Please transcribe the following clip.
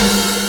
Yeah.